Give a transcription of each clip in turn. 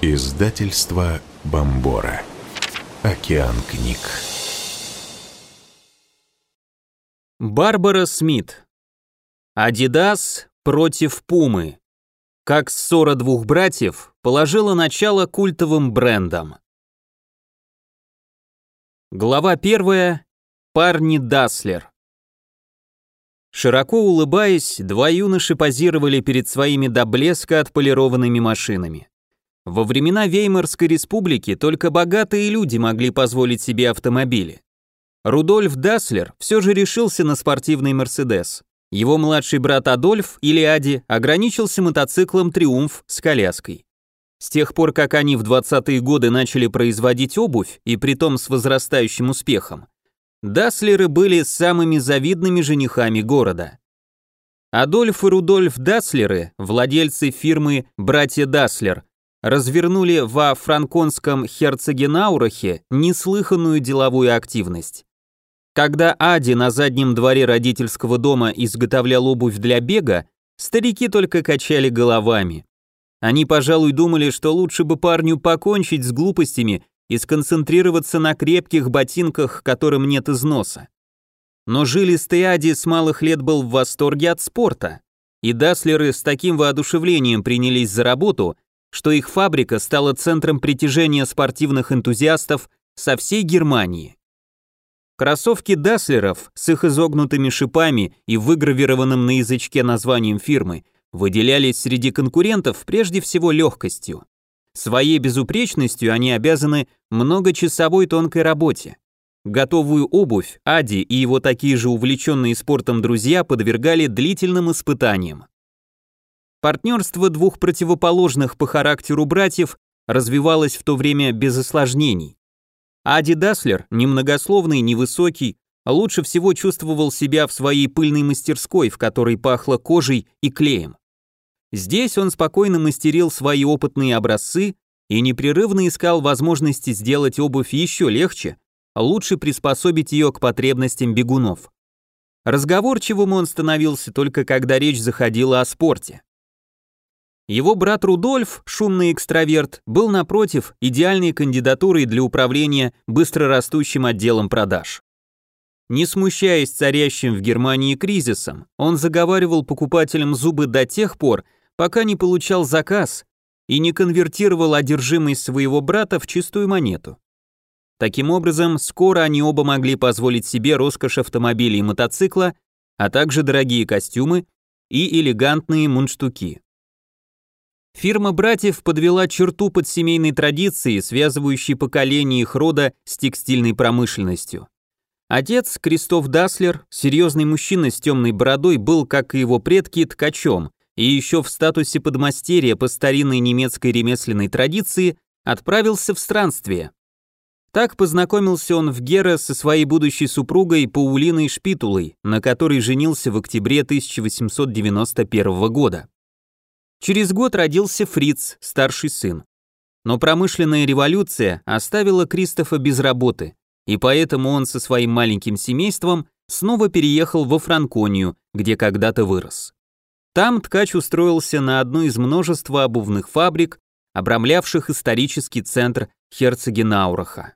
Издательство Бомбора. Океан книг. Барбара Смит. Адидас против Пумы. Как ссора двух братьев положила начало культовым брендам. Глава первая. Парни Даслер. Широко улыбаясь, два юноши позировали перед своими до блеска отполированными машинами. Во времена Веймарской республики только богатые люди могли позволить себе автомобили. Рудольф Даслер все же решился на спортивный Мерседес. Его младший брат Адольф, или Ади, ограничился мотоциклом «Триумф» с коляской. С тех пор, как они в 20-е годы начали производить обувь, и притом с возрастающим успехом, Даслеры были самыми завидными женихами города. Адольф и Рудольф Даслеры, владельцы фирмы «Братья Даслер», развернули во франконском Херцегенаурахе неслыханную деловую активность. Когда Ади на заднем дворе родительского дома изготовлял обувь для бега, старики только качали головами. Они, пожалуй, думали, что лучше бы парню покончить с глупостями и сконцентрироваться на крепких ботинках, которым нет износа. Но жилистый Ади с малых лет был в восторге от спорта, и Даслеры с таким воодушевлением принялись за работу, что их фабрика стала центром притяжения спортивных энтузиастов со всей Германии. Кроссовки Даслеров с их изогнутыми шипами и выгравированным на язычке названием фирмы выделялись среди конкурентов прежде всего легкостью. Своей безупречностью они обязаны многочасовой тонкой работе. Готовую обувь Ади и его такие же увлеченные спортом друзья подвергали длительным испытаниям. Партнерство двух противоположных по характеру братьев развивалось в то время без осложнений. Ади Даслер, немногословный, невысокий, лучше всего чувствовал себя в своей пыльной мастерской, в которой пахло кожей и клеем. Здесь он спокойно мастерил свои опытные образцы и непрерывно искал возможности сделать обувь еще легче, лучше приспособить ее к потребностям бегунов. Разговорчивым он становился только когда речь заходила о спорте. Его брат Рудольф, шумный экстраверт, был напротив идеальной кандидатурой для управления быстрорастущим отделом продаж. Не смущаясь царящим в Германии кризисом, он заговаривал покупателям зубы до тех пор, пока не получал заказ и не конвертировал одержимость своего брата в чистую монету. Таким образом, скоро они оба могли позволить себе роскошь автомобиля и мотоцикла, а также дорогие костюмы и элегантные мундштуки. Фирма братьев подвела черту под семейной традиции, связывающей поколение их рода с текстильной промышленностью. Отец, Кристоф Даслер, серьезный мужчина с темной бородой, был, как и его предки, ткачом, и еще в статусе подмастерья по старинной немецкой ремесленной традиции отправился в странствие. Так познакомился он в Гера со своей будущей супругой Паулиной Шпитулой, на которой женился в октябре 1891 года. Через год родился Фриц, старший сын. Но промышленная революция оставила Кристофа без работы, и поэтому он со своим маленьким семейством снова переехал во Франконию, где когда-то вырос. Там ткач устроился на одну из множества обувных фабрик, обрамлявших исторический центр Херцегенаураха.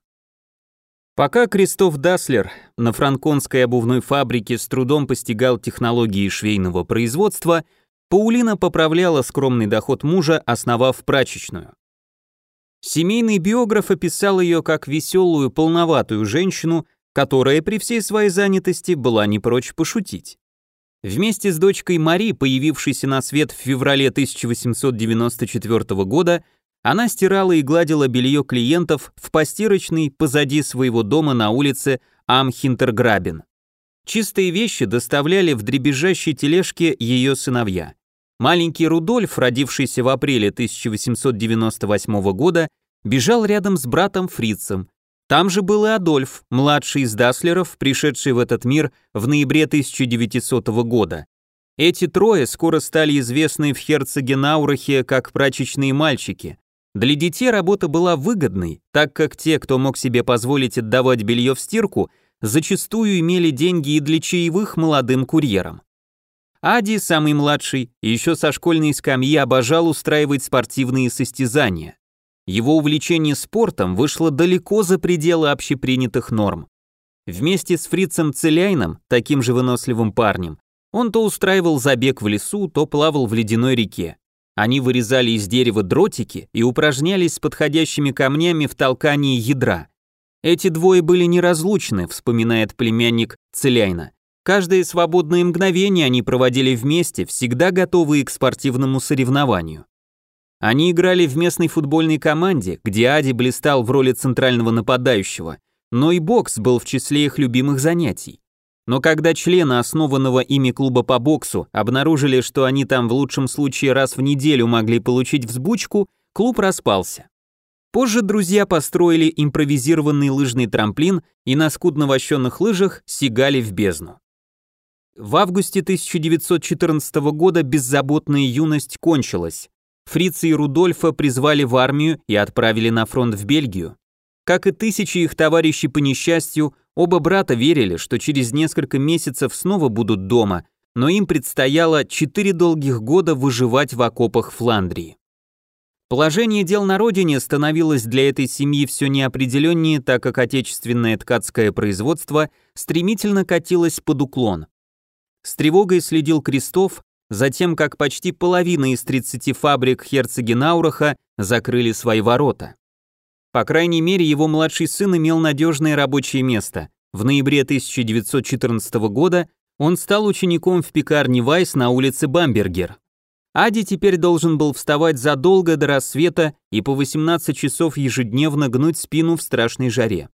Пока Кристоф Даслер на франконской обувной фабрике с трудом постигал технологии швейного производства, Паулина поправляла скромный доход мужа, основав прачечную. Семейный биограф описал ее как веселую, полноватую женщину, которая при всей своей занятости была не прочь пошутить. Вместе с дочкой Мари, появившейся на свет в феврале 1894 года, она стирала и гладила белье клиентов в постирочной позади своего дома на улице Амхинтерграбен. Чистые вещи доставляли в дребезжащей тележке ее сыновья. Маленький Рудольф, родившийся в апреле 1898 года, бежал рядом с братом Фрицем, там же был и Адольф, младший из Даслеров, пришедший в этот мир в ноябре 1900 года. Эти трое скоро стали известны в Херцегенаурахе как прачечные мальчики. Для детей работа была выгодной, так как те, кто мог себе позволить отдавать белье в стирку, зачастую имели деньги и для чаевых молодым курьерам. Ади, самый младший, еще со школьной скамьи обожал устраивать спортивные состязания. Его увлечение спортом вышло далеко за пределы общепринятых норм. Вместе с фрицем Целяйном, таким же выносливым парнем, он то устраивал забег в лесу, то плавал в ледяной реке. Они вырезали из дерева дротики и упражнялись с подходящими камнями в толкании ядра. Эти двое были неразлучны, вспоминает племянник Целяйна. Каждое свободное мгновение они проводили вместе, всегда готовые к спортивному соревнованию. Они играли в местной футбольной команде, где Ади блистал в роли центрального нападающего – но и бокс был в числе их любимых занятий. Но когда члены основанного ими клуба по боксу обнаружили, что они там в лучшем случае раз в неделю могли получить взбучку, клуб распался. Позже друзья построили импровизированный лыжный трамплин и на скудно вощенных лыжах сигали в бездну. В августе 1914 года беззаботная юность кончилась. Фрица и Рудольфа призвали в армию и отправили на фронт в Бельгию. Как и тысячи их товарищей по несчастью, оба брата верили, что через несколько месяцев снова будут дома, но им предстояло четыре долгих года выживать в окопах Фландрии. Положение дел на родине становилось для этой семьи все неопределеннее, так как отечественное ткацкое производство стремительно катилось под уклон. С тревогой следил Крестов, затем как почти половина из 30 фабрик Херцегенаураха закрыли свои ворота. По крайней мере, его младший сын имел надежное рабочее место. В ноябре 1914 года он стал учеником в пекарне Вайс на улице Бамбергер. Ади теперь должен был вставать задолго до рассвета и по 18 часов ежедневно гнуть спину в страшной жаре.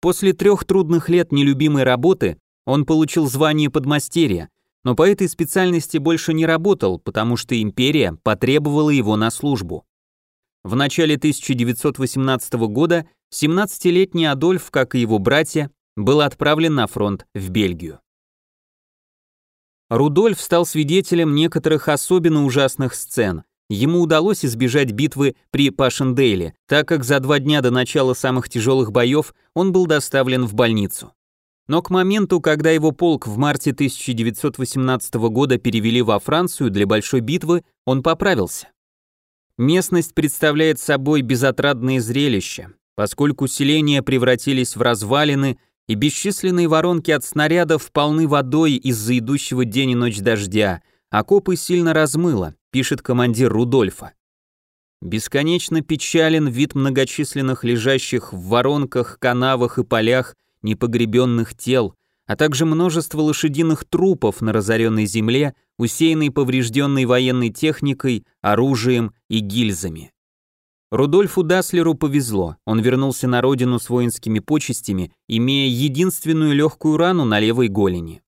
После трех трудных лет нелюбимой работы он получил звание подмастерья, но по этой специальности больше не работал, потому что империя потребовала его на службу. В начале 1918 года 17-летний Адольф, как и его братья, был отправлен на фронт в Бельгию. Рудольф стал свидетелем некоторых особенно ужасных сцен. Ему удалось избежать битвы при Пашендейле, так как за два дня до начала самых тяжелых боев он был доставлен в больницу. Но к моменту, когда его полк в марте 1918 года перевели во Францию для большой битвы, он поправился. Местность представляет собой безотрадное зрелище, поскольку селения превратились в развалины и бесчисленные воронки от снарядов полны водой из-за идущего день и ночь дождя, окопы сильно размыло, пишет командир Рудольфа. Бесконечно печален вид многочисленных лежащих в воронках, канавах и полях непогребенных тел, а также множество лошадиных трупов на разоренной земле, усеянной поврежденной военной техникой, оружием и гильзами. Рудольфу Даслеру повезло, он вернулся на родину с воинскими почестями, имея единственную легкую рану на левой голени.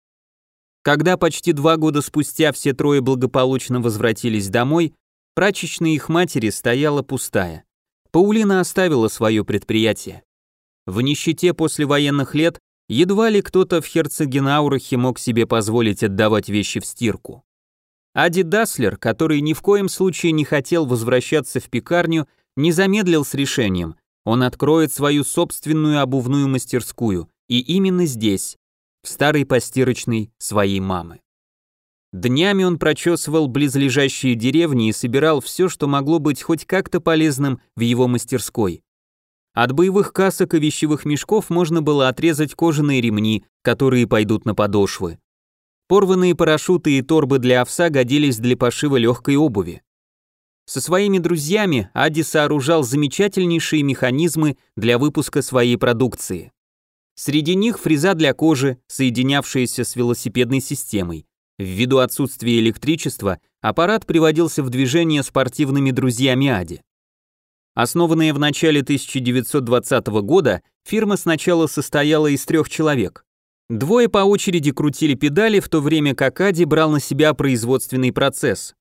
Когда почти два года спустя все трое благополучно возвратились домой, прачечная их матери стояла пустая. Паулина оставила свое предприятие. В нищете после военных лет Едва ли кто-то в Херцегенаурахе мог себе позволить отдавать вещи в стирку. Ади Даслер, который ни в коем случае не хотел возвращаться в пекарню, не замедлил с решением. Он откроет свою собственную обувную мастерскую, и именно здесь, в старой постирочной своей мамы. Днями он прочесывал близлежащие деревни и собирал все, что могло быть хоть как-то полезным в его мастерской. От боевых касок и вещевых мешков можно было отрезать кожаные ремни, которые пойдут на подошвы. Порванные парашюты и торбы для овса годились для пошива легкой обуви. Со своими друзьями Ади сооружал замечательнейшие механизмы для выпуска своей продукции. Среди них фреза для кожи, соединявшаяся с велосипедной системой. Ввиду отсутствия электричества, аппарат приводился в движение спортивными друзьями Ади. Основанная в начале 1920 года, фирма сначала состояла из трех человек. Двое по очереди крутили педали, в то время как Ади брал на себя производственный процесс.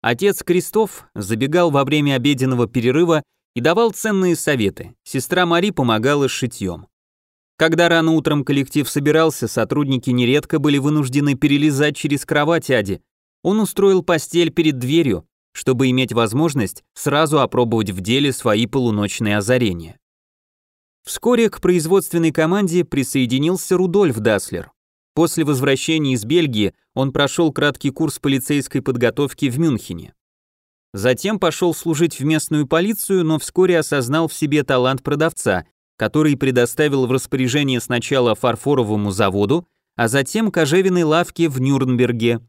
Отец Крестов забегал во время обеденного перерыва и давал ценные советы. Сестра Мари помогала с шитьем. Когда рано утром коллектив собирался, сотрудники нередко были вынуждены перелезать через кровать Ади. Он устроил постель перед дверью, чтобы иметь возможность сразу опробовать в деле свои полуночные озарения. Вскоре к производственной команде присоединился Рудольф Даслер. После возвращения из Бельгии он прошел краткий курс полицейской подготовки в Мюнхене. Затем пошел служить в местную полицию, но вскоре осознал в себе талант продавца, который предоставил в распоряжение сначала фарфоровому заводу, а затем кожевенной лавке в Нюрнберге,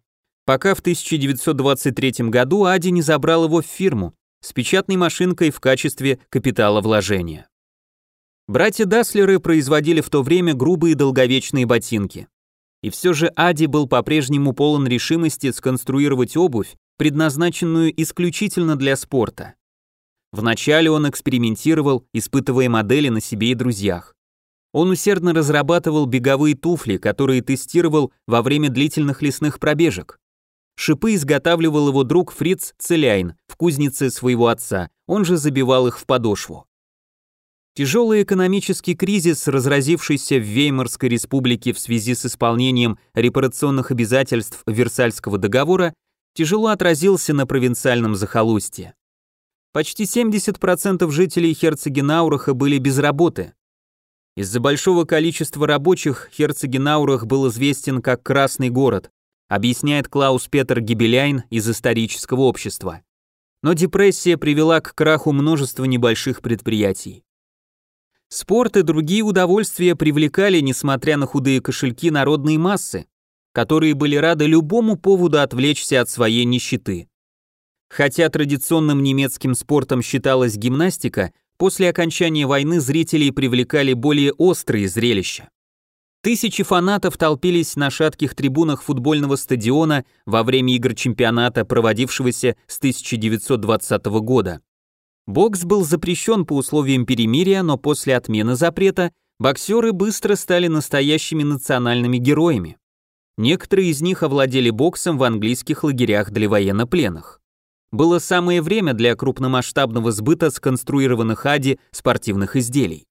пока в 1923 году Ади не забрал его в фирму с печатной машинкой в качестве капитала вложения. Братья Даслеры производили в то время грубые долговечные ботинки. И все же Ади был по-прежнему полон решимости сконструировать обувь, предназначенную исключительно для спорта. Вначале он экспериментировал, испытывая модели на себе и друзьях. Он усердно разрабатывал беговые туфли, которые тестировал во время длительных лесных пробежек. Шипы изготавливал его друг Фриц Целяйн в кузнице своего отца, он же забивал их в подошву. Тяжелый экономический кризис, разразившийся в Веймарской республике в связи с исполнением репарационных обязательств Версальского договора, тяжело отразился на провинциальном захолустье. Почти 70% жителей Херцегенаураха были без работы. Из-за большого количества рабочих Херцегенаурах был известен как «Красный город», объясняет Клаус Петер Гибеляйн из исторического общества. Но депрессия привела к краху множества небольших предприятий. Спорт и другие удовольствия привлекали, несмотря на худые кошельки, народные массы, которые были рады любому поводу отвлечься от своей нищеты. Хотя традиционным немецким спортом считалась гимнастика, после окончания войны зрителей привлекали более острые зрелища. Тысячи фанатов толпились на шатких трибунах футбольного стадиона во время игр чемпионата, проводившегося с 1920 года. Бокс был запрещен по условиям перемирия, но после отмены запрета боксеры быстро стали настоящими национальными героями. Некоторые из них овладели боксом в английских лагерях для военнопленных. Было самое время для крупномасштабного сбыта сконструированных АДИ спортивных изделий.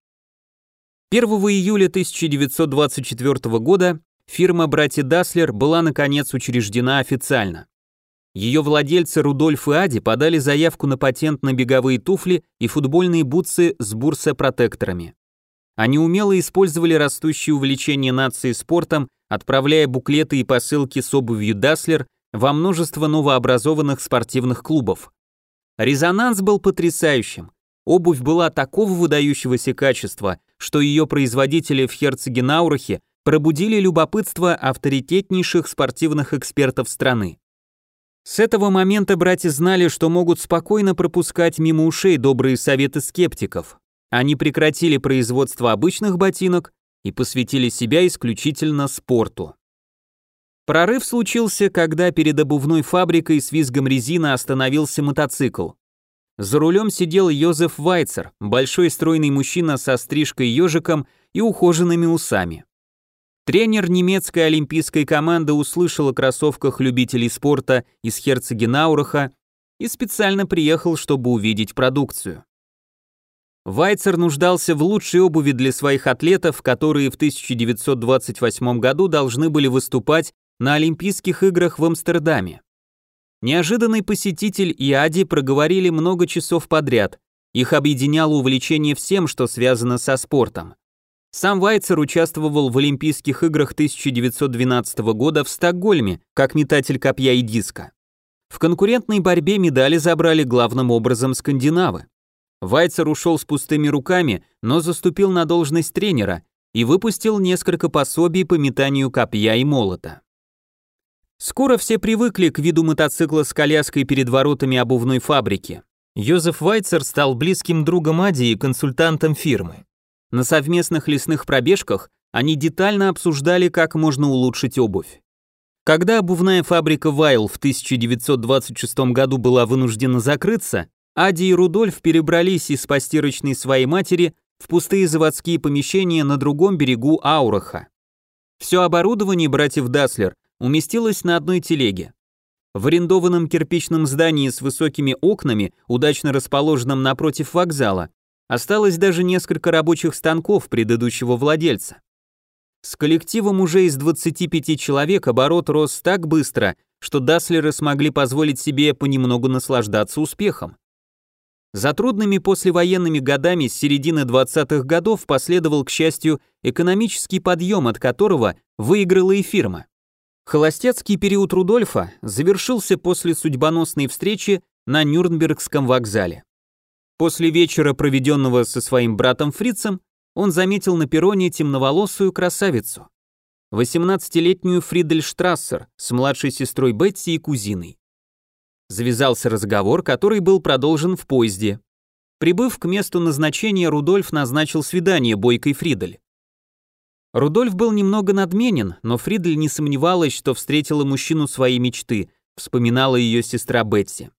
1 июля 1924 года фирма «Братья Даслер» была наконец учреждена официально. Ее владельцы Рудольф и Ади подали заявку на патент на беговые туфли и футбольные бутсы с бурсопротекторами. Они умело использовали растущее увлечение нации спортом, отправляя буклеты и посылки с обувью Даслер во множество новообразованных спортивных клубов. Резонанс был потрясающим. Обувь была такого выдающегося качества, что ее производители в Херцегенаурахе пробудили любопытство авторитетнейших спортивных экспертов страны. С этого момента братья знали, что могут спокойно пропускать мимо ушей добрые советы скептиков. Они прекратили производство обычных ботинок и посвятили себя исключительно спорту. Прорыв случился, когда перед обувной фабрикой с визгом резины остановился мотоцикл. За рулем сидел Йозеф Вайцер, большой стройный мужчина со стрижкой ежиком и ухоженными усами. Тренер немецкой олимпийской команды услышал о кроссовках любителей спорта из Херцегенаураха и специально приехал, чтобы увидеть продукцию. Вайцер нуждался в лучшей обуви для своих атлетов, которые в 1928 году должны были выступать на Олимпийских играх в Амстердаме. Неожиданный посетитель и Ади проговорили много часов подряд. Их объединяло увлечение всем, что связано со спортом. Сам Вайцер участвовал в Олимпийских играх 1912 года в Стокгольме как метатель копья и диска. В конкурентной борьбе медали забрали главным образом скандинавы. Вайцер ушел с пустыми руками, но заступил на должность тренера и выпустил несколько пособий по метанию копья и молота. Скоро все привыкли к виду мотоцикла с коляской перед воротами обувной фабрики. Йозеф Вайцер стал близким другом Ади и консультантом фирмы. На совместных лесных пробежках они детально обсуждали, как можно улучшить обувь. Когда обувная фабрика Вайл в 1926 году была вынуждена закрыться, Ади и Рудольф перебрались из постирочной своей матери в пустые заводские помещения на другом берегу Аураха. Все оборудование братьев Даслер уместилось на одной телеге. В арендованном кирпичном здании с высокими окнами, удачно расположенном напротив вокзала, Осталось даже несколько рабочих станков предыдущего владельца. С коллективом уже из 25 человек оборот рос так быстро, что Даслеры смогли позволить себе понемногу наслаждаться успехом. За трудными послевоенными годами с середины 20-х годов последовал, к счастью, экономический подъем, от которого выиграла и фирма. Холостяцкий период Рудольфа завершился после судьбоносной встречи на Нюрнбергском вокзале. После вечера, проведенного со своим братом Фрицем, он заметил на перроне темноволосую красавицу. 18-летнюю Фридель Штрассер с младшей сестрой Бетти и кузиной. Завязался разговор, который был продолжен в поезде. Прибыв к месту назначения, Рудольф назначил свидание бойкой Фридель. Рудольф был немного надменен, но Фридель не сомневалась, что встретила мужчину своей мечты, вспоминала ее сестра Бетти.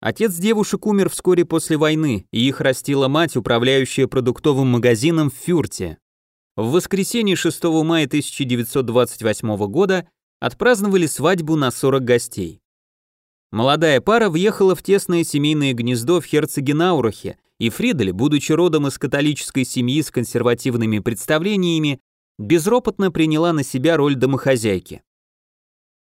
Отец девушек умер вскоре после войны, и их растила мать, управляющая продуктовым магазином в Фюрте. В воскресенье 6 мая 1928 года отпраздновали свадьбу на 40 гостей. Молодая пара въехала в тесное семейное гнездо в Херцегенаурахе, и Фридель, будучи родом из католической семьи с консервативными представлениями, безропотно приняла на себя роль домохозяйки.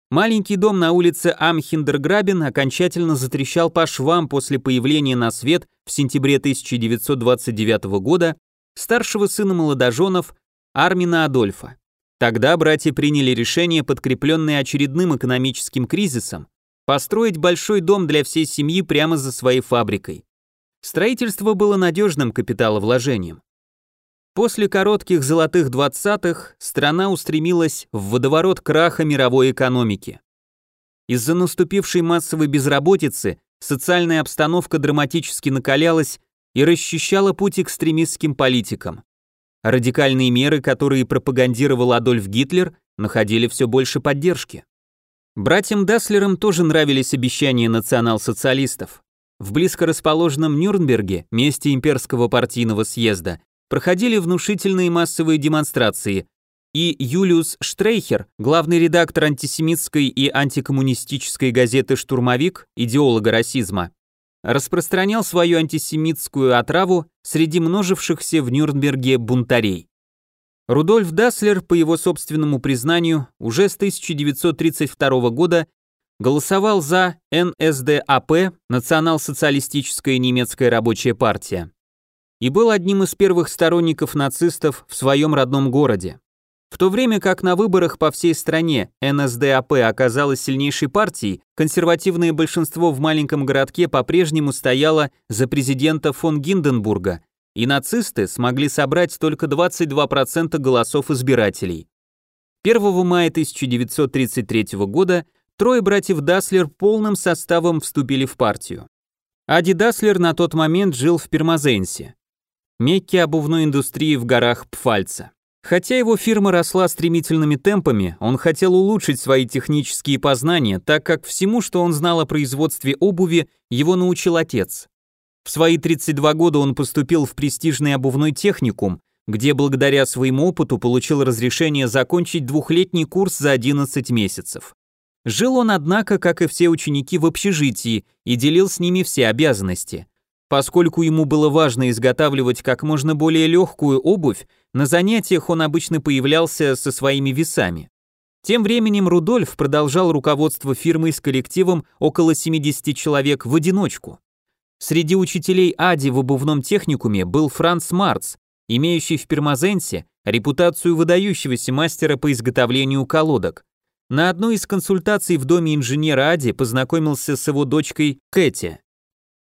Маленький дом на улице Амхиндерграбен окончательно затрещал по швам после появления на свет в сентябре 1929 года старшего сына молодоженов Армина Адольфа. Тогда братья приняли решение, подкрепленное очередным экономическим кризисом, построить большой дом для всей семьи прямо за своей фабрикой. Строительство было надежным капиталовложением. После коротких золотых двадцатых страна устремилась в водоворот краха мировой экономики. Из-за наступившей массовой безработицы социальная обстановка драматически накалялась и расчищала путь экстремистским политикам. Радикальные меры, которые пропагандировал Адольф Гитлер, находили все больше поддержки. Братьям Даслерам тоже нравились обещания национал-социалистов. В близко расположенном Нюрнберге, месте имперского партийного съезда, проходили внушительные массовые демонстрации, и Юлиус Штрейхер, главный редактор антисемитской и антикоммунистической газеты «Штурмовик», идеолога расизма, распространял свою антисемитскую отраву среди множившихся в Нюрнберге бунтарей. Рудольф Даслер, по его собственному признанию, уже с 1932 года голосовал за НСДАП, Национал-социалистическая немецкая рабочая партия и был одним из первых сторонников нацистов в своем родном городе. В то время как на выборах по всей стране НСДАП оказалась сильнейшей партией, консервативное большинство в маленьком городке по-прежнему стояло за президента фон Гинденбурга, и нацисты смогли собрать только 22% голосов избирателей. 1 мая 1933 года трое братьев Даслер полным составом вступили в партию. Ади Даслер на тот момент жил в Пирмазенсе, Мекке обувной индустрии в горах Пфальца. Хотя его фирма росла стремительными темпами, он хотел улучшить свои технические познания, так как всему, что он знал о производстве обуви, его научил отец. В свои 32 года он поступил в престижный обувной техникум, где благодаря своему опыту получил разрешение закончить двухлетний курс за 11 месяцев. Жил он, однако, как и все ученики, в общежитии и делил с ними все обязанности. Поскольку ему было важно изготавливать как можно более легкую обувь, на занятиях он обычно появлялся со своими весами. Тем временем Рудольф продолжал руководство фирмой с коллективом около 70 человек в одиночку. Среди учителей Ади в обувном техникуме был Франц Марц, имеющий в Пермазенсе репутацию выдающегося мастера по изготовлению колодок. На одной из консультаций в доме инженера Ади познакомился с его дочкой Кэти.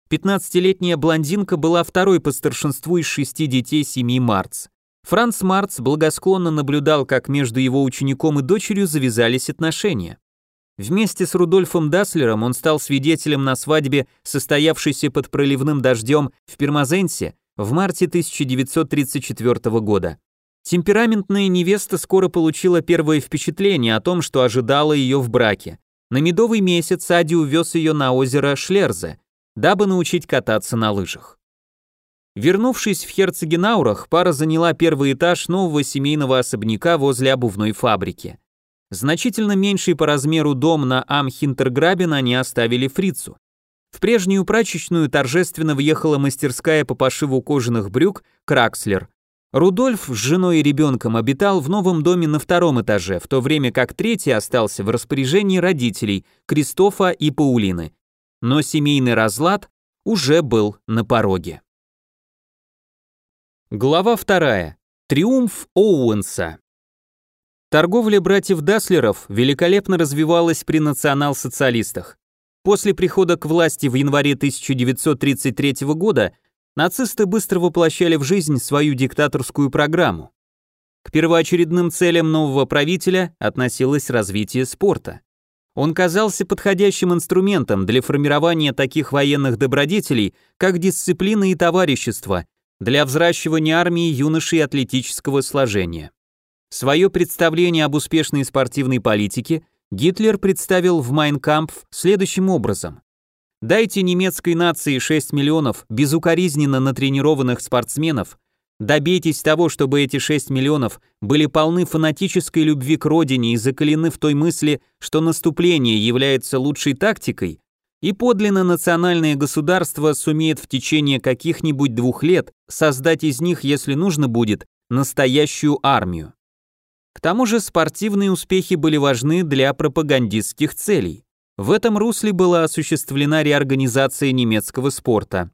15-летняя блондинка была второй по старшинству из шести детей семьи Марц. Франц Марц благосклонно наблюдал, как между его учеником и дочерью завязались отношения. Вместе с Рудольфом Даслером он стал свидетелем на свадьбе, состоявшейся под проливным дождем в Пермазенсе в марте 1934 года. Темпераментная невеста скоро получила первое впечатление о том, что ожидала ее в браке. На медовый месяц Ади увез ее на озеро Шлерзе, дабы научить кататься на лыжах. Вернувшись в Херцегенаурах, пара заняла первый этаж нового семейного особняка возле обувной фабрики. Значительно меньший по размеру дом на Амхинтерграбен они оставили фрицу. В прежнюю прачечную торжественно въехала мастерская по пошиву кожаных брюк Кракслер. Рудольф с женой и ребенком обитал в новом доме на втором этаже, в то время как третий остался в распоряжении родителей Кристофа и Паулины но семейный разлад уже был на пороге. Глава вторая. Триумф Оуэнса. Торговля братьев Даслеров великолепно развивалась при национал-социалистах. После прихода к власти в январе 1933 года нацисты быстро воплощали в жизнь свою диктаторскую программу. К первоочередным целям нового правителя относилось развитие спорта. Он казался подходящим инструментом для формирования таких военных добродетелей, как дисциплина и товарищество, для взращивания армии юношей атлетического сложения. Свое представление об успешной спортивной политике Гитлер представил в Майнкампф следующим образом. Дайте немецкой нации 6 миллионов безукоризненно натренированных спортсменов, добейтесь того, чтобы эти 6 миллионов были полны фанатической любви к родине и закалены в той мысли, что наступление является лучшей тактикой, и подлинно национальное государство сумеет в течение каких-нибудь двух лет создать из них, если нужно будет, настоящую армию. К тому же спортивные успехи были важны для пропагандистских целей. В этом русле была осуществлена реорганизация немецкого спорта.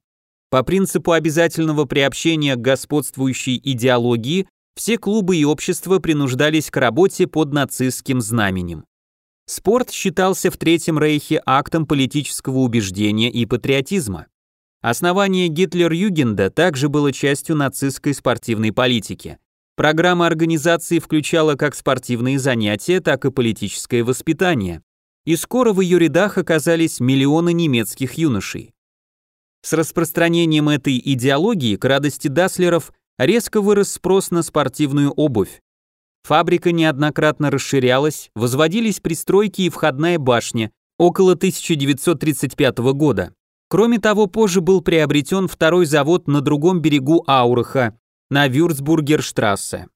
По принципу обязательного приобщения к господствующей идеологии все клубы и общества принуждались к работе под нацистским знаменем. Спорт считался в Третьем Рейхе актом политического убеждения и патриотизма. Основание Гитлер-Югенда также было частью нацистской спортивной политики. Программа организации включала как спортивные занятия, так и политическое воспитание и скоро в ее рядах оказались миллионы немецких юношей. С распространением этой идеологии к радости Даслеров резко вырос спрос на спортивную обувь. Фабрика неоднократно расширялась, возводились пристройки и входная башня около 1935 года. Кроме того, позже был приобретен второй завод на другом берегу Аураха, на Вюрцбургерштрассе.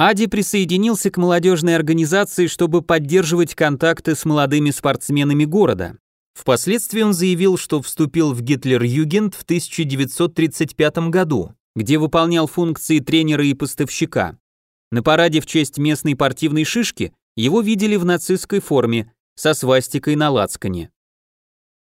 Ади присоединился к молодежной организации, чтобы поддерживать контакты с молодыми спортсменами города. Впоследствии он заявил, что вступил в Гитлер-Югент в 1935 году, где выполнял функции тренера и поставщика. На параде в честь местной партийной шишки его видели в нацистской форме, со свастикой на лацкане.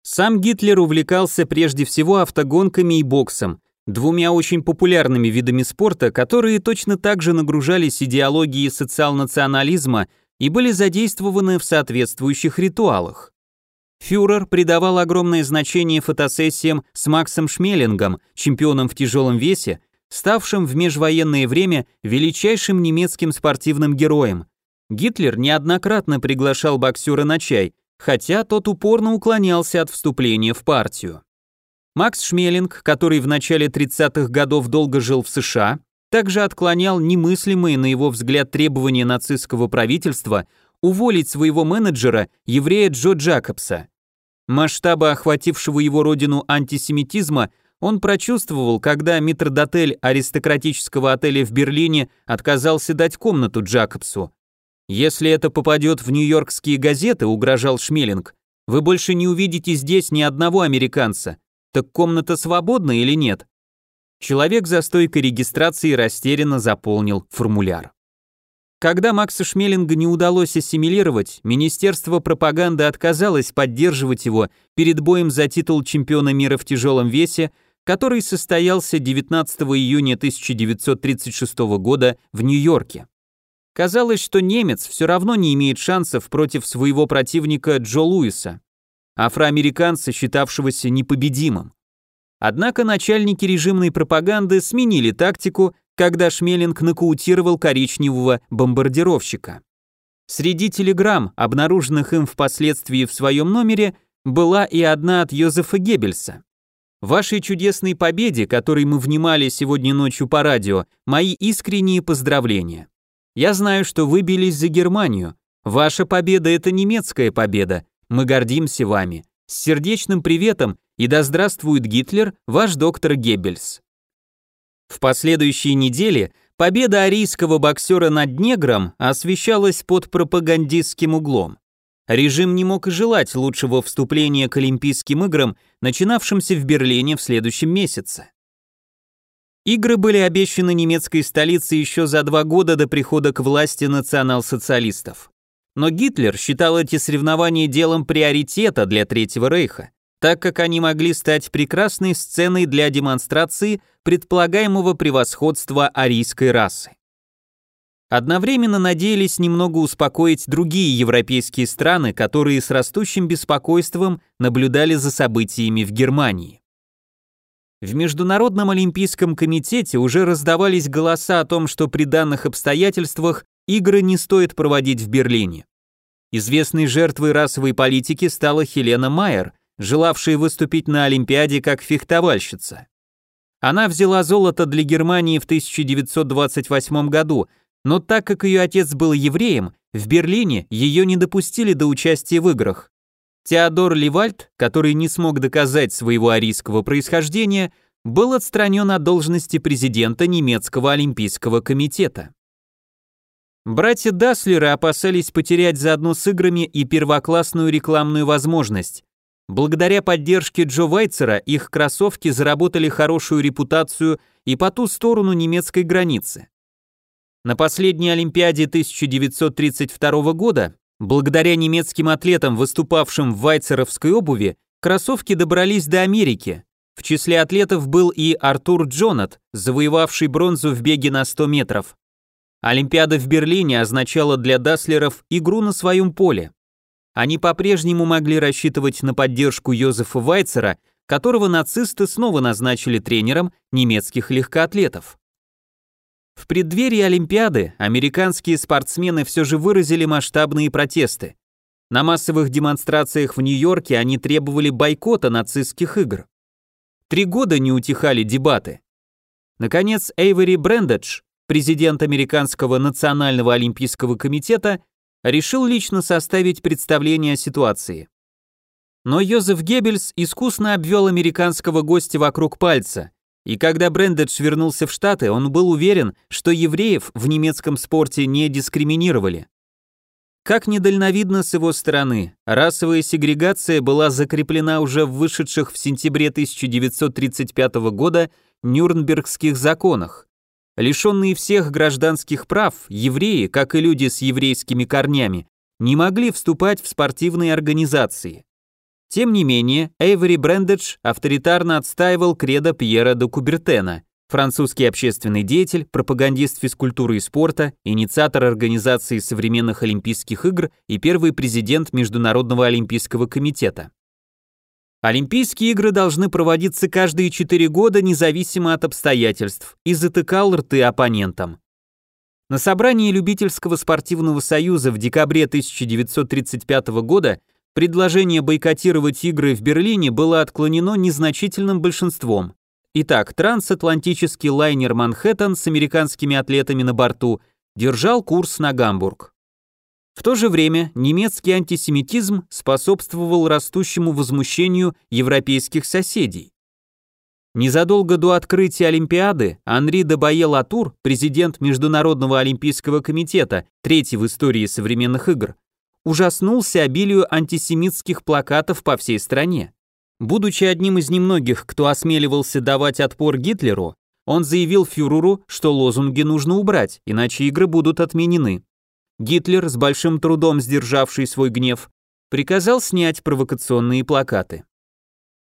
Сам Гитлер увлекался прежде всего автогонками и боксом, двумя очень популярными видами спорта, которые точно так же нагружались идеологией социал-национализма и были задействованы в соответствующих ритуалах. Фюрер придавал огромное значение фотосессиям с Максом Шмелингом, чемпионом в тяжелом весе, ставшим в межвоенное время величайшим немецким спортивным героем. Гитлер неоднократно приглашал боксера на чай, хотя тот упорно уклонялся от вступления в партию. Макс Шмелинг, который в начале 30-х годов долго жил в США, также отклонял немыслимые, на его взгляд, требования нацистского правительства уволить своего менеджера, еврея Джо Джакобса. Масштабы охватившего его родину антисемитизма он прочувствовал, когда митрдотель аристократического отеля в Берлине отказался дать комнату Джакобсу. «Если это попадет в нью-йоркские газеты», — угрожал Шмелинг, «вы больше не увидите здесь ни одного американца. Так комната свободна или нет? Человек за стойкой регистрации растерянно заполнил формуляр. Когда Макса Шмелинга не удалось ассимилировать, Министерство пропаганды отказалось поддерживать его перед боем за титул чемпиона мира в тяжелом весе, который состоялся 19 июня 1936 года в Нью-Йорке. Казалось, что немец все равно не имеет шансов против своего противника Джо Луиса афроамериканца, считавшегося непобедимым. Однако начальники режимной пропаганды сменили тактику, когда Шмелинг нокаутировал коричневого бомбардировщика. Среди телеграмм, обнаруженных им впоследствии в своем номере, была и одна от Йозефа Геббельса. Вашей чудесной победе, которой мы внимали сегодня ночью по радио, мои искренние поздравления. Я знаю, что вы бились за Германию. Ваша победа – это немецкая победа, мы гордимся вами. С сердечным приветом и да здравствует Гитлер, ваш доктор Геббельс. В последующие недели победа арийского боксера над негром освещалась под пропагандистским углом. Режим не мог и желать лучшего вступления к Олимпийским играм, начинавшимся в Берлине в следующем месяце. Игры были обещаны немецкой столице еще за два года до прихода к власти национал-социалистов. Но Гитлер считал эти соревнования делом приоритета для Третьего Рейха, так как они могли стать прекрасной сценой для демонстрации предполагаемого превосходства арийской расы. одновременно надеялись немного успокоить другие европейские страны, которые с растущим беспокойством наблюдали за событиями в Германии. В Международном олимпийском комитете уже раздавались голоса о том, что при данных обстоятельствах игры не стоит проводить в Берлине. Известной жертвой расовой политики стала Хелена Майер, желавшая выступить на Олимпиаде как фехтовальщица. Она взяла золото для Германии в 1928 году, но так как ее отец был евреем, в Берлине ее не допустили до участия в играх. Теодор Ливальд, который не смог доказать своего арийского происхождения, был отстранен от должности президента немецкого олимпийского комитета. Братья Даслеры опасались потерять заодно с играми и первоклассную рекламную возможность. Благодаря поддержке Джо Вайцера их кроссовки заработали хорошую репутацию и по ту сторону немецкой границы. На последней Олимпиаде 1932 года, благодаря немецким атлетам, выступавшим в вайцеровской обуви, кроссовки добрались до Америки. В числе атлетов был и Артур Джонат, завоевавший бронзу в беге на 100 метров. Олимпиада в Берлине означала для Даслеров игру на своем поле. Они по-прежнему могли рассчитывать на поддержку Йозефа Вайцера, которого нацисты снова назначили тренером немецких легкоатлетов. В преддверии Олимпиады американские спортсмены все же выразили масштабные протесты. На массовых демонстрациях в Нью-Йорке они требовали бойкота нацистских игр. Три года не утихали дебаты. Наконец, Эйвери Брендедж, президент Американского национального олимпийского комитета, решил лично составить представление о ситуации. Но Йозеф Геббельс искусно обвел американского гостя вокруг пальца, и когда Брендедж вернулся в Штаты, он был уверен, что евреев в немецком спорте не дискриминировали. Как недальновидно с его стороны, расовая сегрегация была закреплена уже в вышедших в сентябре 1935 года Нюрнбергских законах. Лишенные всех гражданских прав, евреи, как и люди с еврейскими корнями, не могли вступать в спортивные организации. Тем не менее, Эйвери Брендедж авторитарно отстаивал кредо Пьера де Кубертена, французский общественный деятель, пропагандист физкультуры и спорта, инициатор организации современных Олимпийских игр и первый президент Международного Олимпийского комитета. Олимпийские игры должны проводиться каждые четыре года независимо от обстоятельств и затыкал рты оппонентам. На собрании любительского спортивного союза в декабре 1935 года Предложение бойкотировать игры в Берлине было отклонено незначительным большинством. Итак, трансатлантический лайнер «Манхэттен» с американскими атлетами на борту держал курс на Гамбург. В то же время немецкий антисемитизм способствовал растущему возмущению европейских соседей. Незадолго до открытия Олимпиады Анри де Бае-Латур, президент Международного олимпийского комитета, третий в истории современных игр, ужаснулся обилию антисемитских плакатов по всей стране. Будучи одним из немногих, кто осмеливался давать отпор Гитлеру, он заявил фюреру, что лозунги нужно убрать, иначе игры будут отменены. Гитлер, с большим трудом сдержавший свой гнев, приказал снять провокационные плакаты.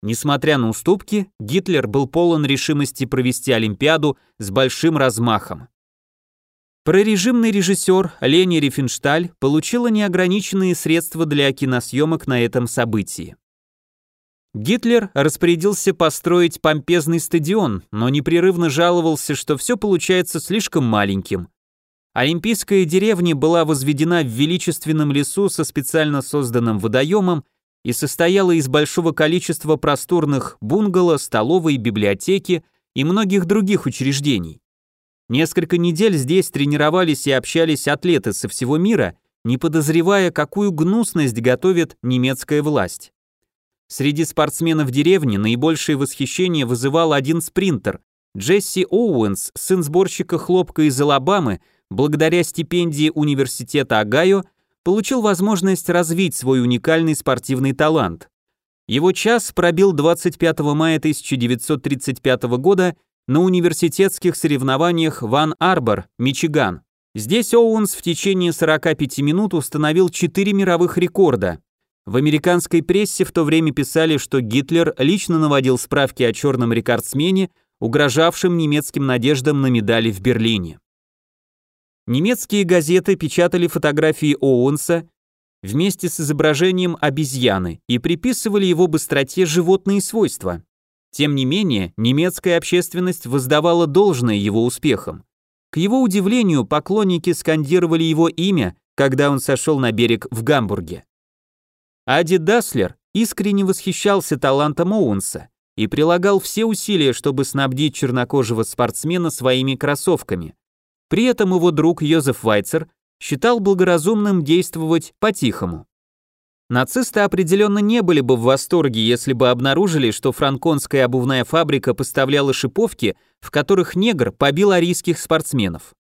Несмотря на уступки, Гитлер был полон решимости провести Олимпиаду с большим размахом. Прорежимный режиссер Лени Рифеншталь получила неограниченные средства для киносъемок на этом событии. Гитлер распорядился построить помпезный стадион, но непрерывно жаловался, что все получается слишком маленьким. Олимпийская деревня была возведена в величественном лесу со специально созданным водоемом и состояла из большого количества просторных бунгало, столовой, библиотеки и многих других учреждений. Несколько недель здесь тренировались и общались атлеты со всего мира, не подозревая, какую гнусность готовит немецкая власть. Среди спортсменов деревни наибольшее восхищение вызывал один спринтер, Джесси Оуэнс, сын сборщика хлопка из Алабамы, благодаря стипендии университета Огайо, получил возможность развить свой уникальный спортивный талант. Его час пробил 25 мая 1935 года на университетских соревнованиях Ван Арбор, Мичиган. Здесь Оуэнс в течение 45 минут установил 4 мировых рекорда. В американской прессе в то время писали, что Гитлер лично наводил справки о черном рекордсмене, угрожавшем немецким надеждам на медали в Берлине. Немецкие газеты печатали фотографии Оуэнса вместе с изображением обезьяны и приписывали его быстроте животные свойства. Тем не менее, немецкая общественность воздавала должное его успехам. К его удивлению, поклонники скандировали его имя, когда он сошел на берег в Гамбурге. Ади Даслер искренне восхищался талантом Оуэнса и прилагал все усилия, чтобы снабдить чернокожего спортсмена своими кроссовками. При этом его друг Йозеф Вайцер считал благоразумным действовать по-тихому. Нацисты определенно не были бы в восторге, если бы обнаружили, что франконская обувная фабрика поставляла шиповки, в которых негр побил арийских спортсменов.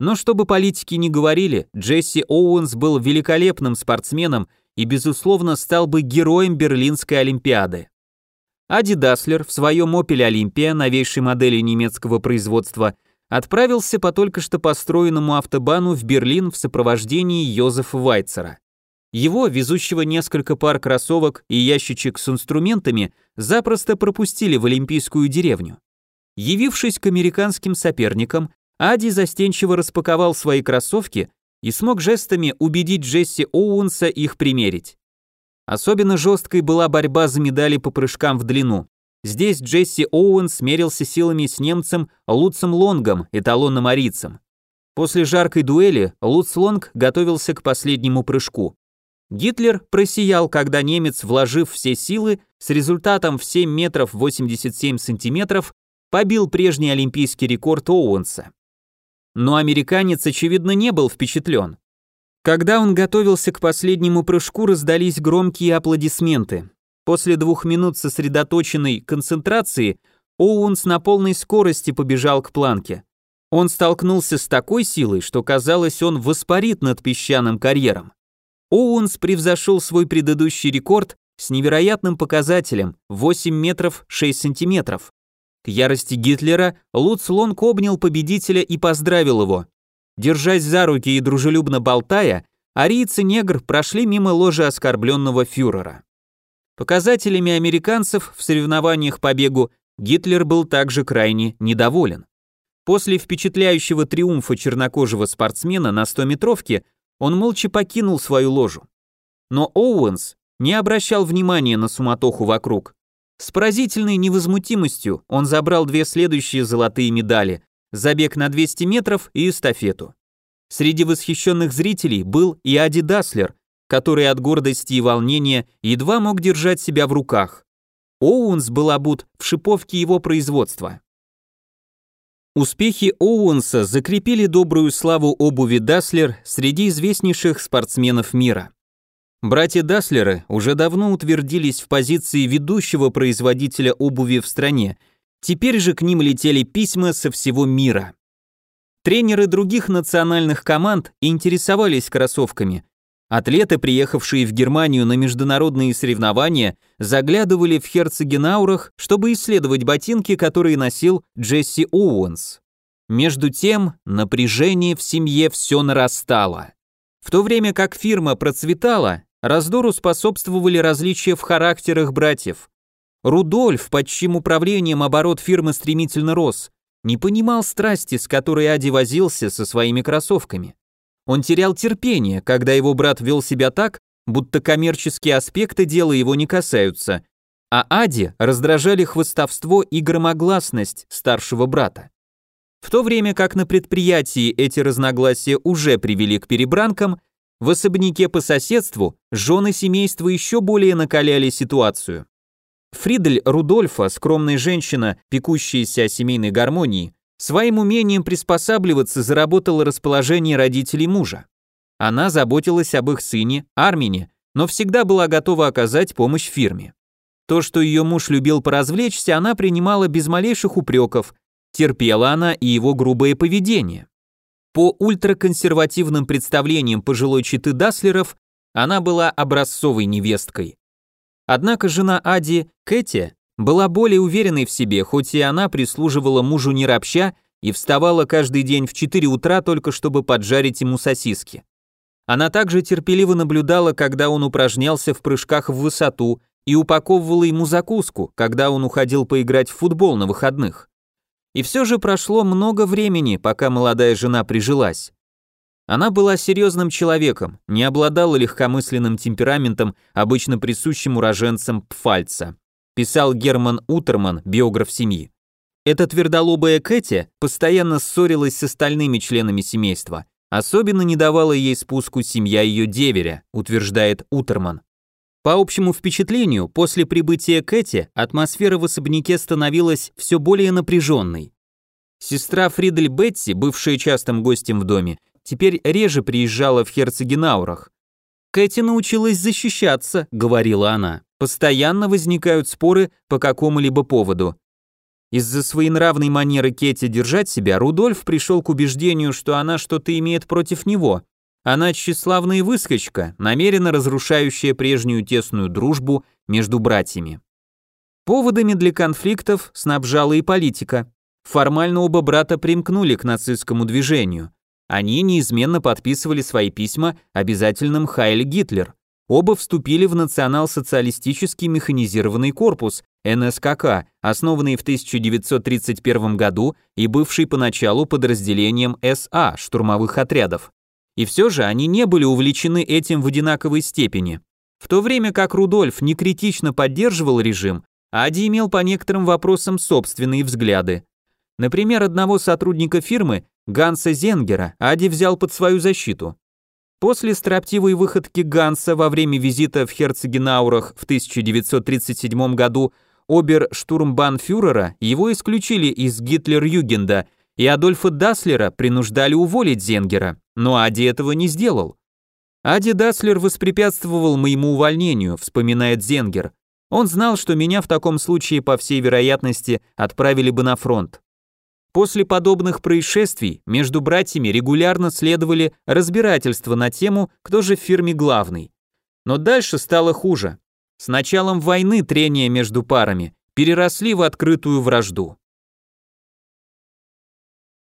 Но что бы политики не говорили, Джесси Оуэнс был великолепным спортсменом и, безусловно, стал бы героем Берлинской Олимпиады. Ади Даслер в своем Opel Olympia, новейшей модели немецкого производства, отправился по только что построенному автобану в Берлин в сопровождении Йозефа Вайцера. Его, везущего несколько пар кроссовок и ящичек с инструментами, запросто пропустили в Олимпийскую деревню. Явившись к американским соперникам, Ади застенчиво распаковал свои кроссовки и смог жестами убедить Джесси Оуэнса их примерить. Особенно жесткой была борьба за медали по прыжкам в длину. Здесь Джесси Оуэн смерился силами с немцем Луцем Лонгом, эталонным арийцем. После жаркой дуэли Луц Лонг готовился к последнему прыжку. Гитлер просиял, когда немец, вложив все силы, с результатом в 7 метров 87 сантиметров, побил прежний олимпийский рекорд Оуэнса. Но американец, очевидно, не был впечатлен. Когда он готовился к последнему прыжку, раздались громкие аплодисменты. После двух минут сосредоточенной концентрации Оуэнс на полной скорости побежал к планке. Он оттолкнулся с такой силой, что казалось, он воспарит над песчаным карьером. Оуэнс превзошел свой предыдущий рекорд с невероятным показателем 8 метров 6 сантиметров. К ярости Гитлера Луц Лонг обнял победителя и поздравил его. Держась за руки и дружелюбно болтая, арийцы негр прошли мимо ложи оскорбленного фюрера. Показателями американцев в соревнованиях по бегу Гитлер был также крайне недоволен. После впечатляющего триумфа чернокожего спортсмена на 100-метровке он молча покинул свою ложу. Но Оуэнс не обращал внимания на суматоху вокруг. С поразительной невозмутимостью он забрал две следующие золотые медали – забег на 200 метров и эстафету. Среди восхищенных зрителей был и Ади Даслер, который от гордости и волнения едва мог держать себя в руках. Оуэнс был обут в шиповки его производства. Успехи Оуэнса закрепили добрую славу обуви Даслер среди известнейших спортсменов мира. Братья Даслеры уже давно утвердились в позиции ведущего производителя обуви в стране, теперь же к ним летели письма со всего мира. Тренеры других национальных команд интересовались кроссовками, Атлеты, приехавшие в Германию на международные соревнования, заглядывали в Херцегенаурах, чтобы исследовать ботинки, которые носил Джесси Оуэнс. Между тем, напряжение в семье все нарастало. В то время как фирма процветала, раздору способствовали различия в характерах братьев. Рудольф, под чьим управлением оборот фирмы стремительно рос, не понимал страсти, с которой Ади возился со своими кроссовками. Он терял терпение, когда его брат вел себя так, будто коммерческие аспекты дела его не касаются, а Ади раздражали хвостовство и громогласность старшего брата. В то время как на предприятии эти разногласия уже привели к перебранкам, в особняке по соседству жены семейства еще более накаляли ситуацию. Фридель Рудольфа, скромная женщина, пекущаяся о семейной гармонии, Своим умением приспосабливаться заработала расположение родителей мужа. Она заботилась об их сыне, Армине, но всегда была готова оказать помощь фирме. То, что ее муж любил поразвлечься, она принимала без малейших упреков, терпела она и его грубое поведение. По ультраконсервативным представлениям пожилой читы Даслеров, она была образцовой невесткой. Однако жена Ади, Кэти, была более уверенной в себе, хоть и она прислуживала мужу не ропща и вставала каждый день в 4 утра только чтобы поджарить ему сосиски. Она также терпеливо наблюдала, когда он упражнялся в прыжках в высоту и упаковывала ему закуску, когда он уходил поиграть в футбол на выходных. И все же прошло много времени, пока молодая жена прижилась. Она была серьезным человеком, не обладала легкомысленным темпераментом, обычно присущим уроженцам Пфальца, писал Герман Утерман, биограф семьи. Эта твердолобая Кэти постоянно ссорилась с остальными членами семейства, особенно не давала ей спуску семья ее деверя, утверждает Утерман. По общему впечатлению, после прибытия Кэти атмосфера в особняке становилась все более напряженной. Сестра Фридель Бетти, бывшая частым гостем в доме, теперь реже приезжала в Херцегенаурах. «Кэти научилась защищаться», — говорила она. «Постоянно возникают споры по какому-либо поводу. Из-за своей нравной манеры Кетти держать себя, Рудольф пришел к убеждению, что она что-то имеет против него. Она тщеславная выскочка, намеренно разрушающая прежнюю тесную дружбу между братьями. Поводами для конфликтов снабжала и политика. Формально оба брата примкнули к нацистскому движению. Они неизменно подписывали свои письма обязательным Хайль Гитлер. Оба вступили в национал-социалистический механизированный корпус, НСКК, основанный в 1931 году и бывший поначалу подразделением СА, штурмовых отрядов. И все же они не были увлечены этим в одинаковой степени. В то время как Рудольф не критично поддерживал режим, Ади имел по некоторым вопросам собственные взгляды. Например, одного сотрудника фирмы, Ганса Зенгера, Ади взял под свою защиту. После строптивой выходки Ганса во время визита в Херцегенаурах в 1937 году обер-штурмбанфюрера его исключили из Гитлер-Югенда, и Адольфа Даслера принуждали уволить Зенгера, но Ади этого не сделал. Ади Даслер воспрепятствовал моему увольнению, вспоминает Зенгер. Он знал, что меня в таком случае, по всей вероятности, отправили бы на фронт. После подобных происшествий между братьями регулярно следовали разбирательства на тему, кто же в фирме главный. Но дальше стало хуже. С началом войны трения между парами переросли в открытую вражду.